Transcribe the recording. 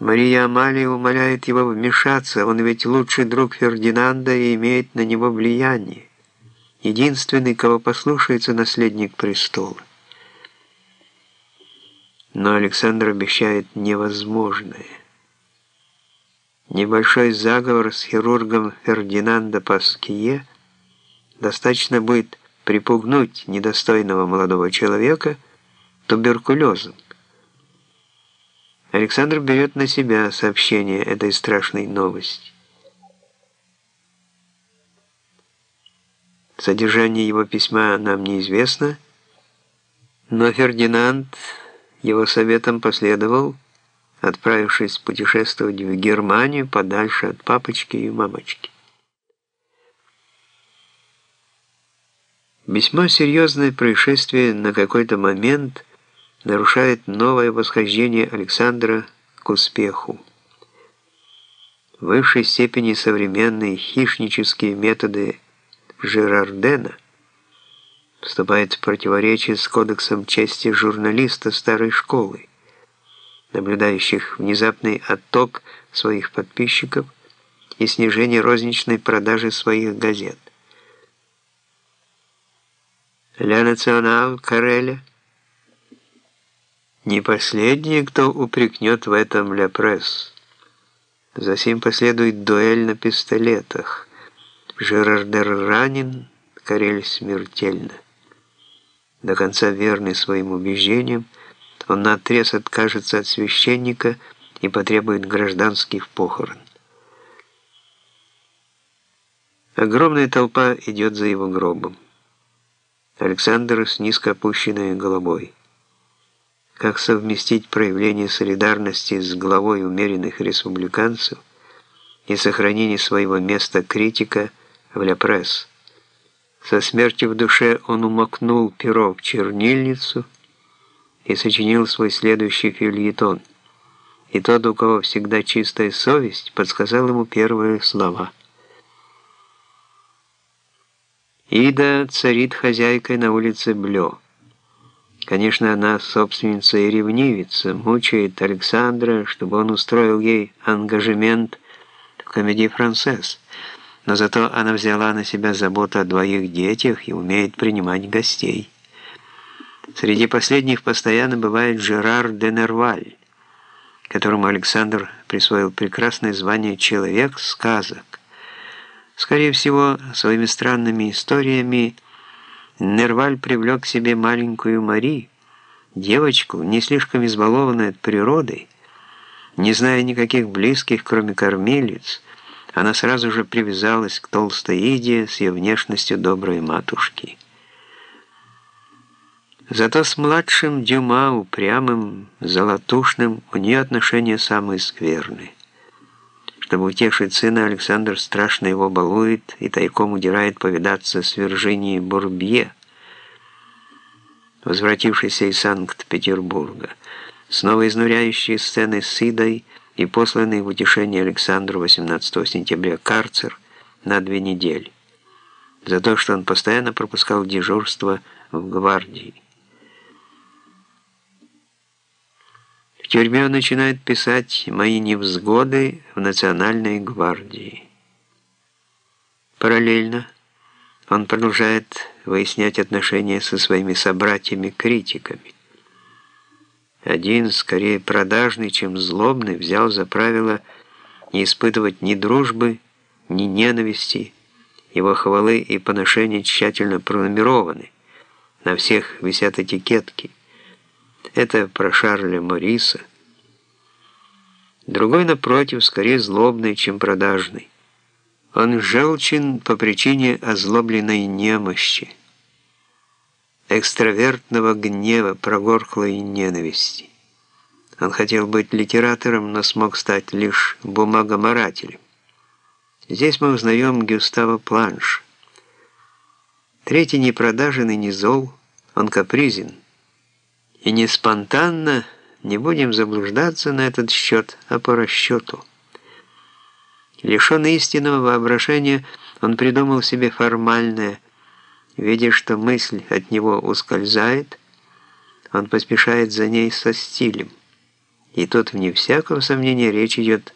Мария Амалия умоляет его вмешаться, он ведь лучший друг Фердинанда и имеет на него влияние. Единственный, кого послушается наследник престола. Но Александр обещает невозможное. Небольшой заговор с хирургом Фердинанда Паские достаточно будет припугнуть недостойного молодого человека туберкулезом. Александр берет на себя сообщение этой страшной новости. Содержание его письма нам неизвестно, но Фердинанд его советом последовал, отправившись путешествовать в Германию подальше от папочки и мамочки. Весьма серьезное происшествие на какой-то момент нарушает новое восхождение Александра к успеху. В высшей степени современные хищнические методы Жерардена вступают в противоречие с кодексом чести журналиста старой школы, наблюдающих внезапный отток своих подписчиков и снижение розничной продажи своих газет. «Ля Национал» Кареля не последний, кто упрекнет в этом «Ля Пресс». Затем последует дуэль на пистолетах. Жерардер ранен, Карель смертельно. До конца верный своим убеждениям, он наотрез откажется от священника и потребует гражданских похорон. Огромная толпа идет за его гробом. Александр с низко опущенной головой. Как совместить проявление солидарности с главой умеренных республиканцев и сохранение своего места критика в Ля Пресс? Со смертью в душе он умокнул перо в чернильницу и сочинил свой следующий фильетон. И тот, у кого всегда чистая совесть, подсказал ему первые слова – Ида царит хозяйкой на улице Блё. Конечно, она собственница и ревнивица, мучает Александра, чтобы он устроил ей ангажемент в комедии «Францесс». Но зато она взяла на себя заботу о двоих детях и умеет принимать гостей. Среди последних постоянно бывает Жерар де Нерваль, которому Александр присвоил прекрасное звание «Человек сказок». Скорее всего, своими странными историями Нерваль привлек к себе маленькую Мари, девочку, не слишком избалованную от природы, не зная никаких близких, кроме кормилиц, она сразу же привязалась к толстой Иде с ее внешностью доброй матушки. Зато с младшим Дюма, упрямым, золотушным, у нее отношения самые скверные. Чтобы утешить сына, Александр страшно его балует и тайком удирает повидаться с Виржинией Бурбье, возвратившейся из Санкт-Петербурга. Снова изнуряющие сцены с Идой и посланный в утешение Александру 18 сентября карцер на две недели за то, что он постоянно пропускал дежурство в гвардии. Тюрьме он начинает писать «Мои невзгоды в Национальной гвардии». Параллельно он продолжает выяснять отношения со своими собратьями-критиками. Один, скорее продажный, чем злобный, взял за правило не испытывать ни дружбы, ни ненависти. Его хвалы и поношения тщательно пронумерованы. На всех висят этикетки – это про Шарля Мориса. Другой, напротив, скорее злобный, чем продажный. Он желчен по причине озлобленной немощи, экстравертного гнева, прогорклой ненависти. Он хотел быть литератором, но смог стать лишь бумагоморателем. Здесь мы узнаем Гюстава Планш. Третий не продажен и не зол, он капризен и не спонтанно, не будем заблуждаться на этот счет, а по расчету. Лишенный истинного воображения, он придумал себе формальное, видя, что мысль от него ускользает, он поспешает за ней со стилем. И тут, вне всякого сомнения, речь идет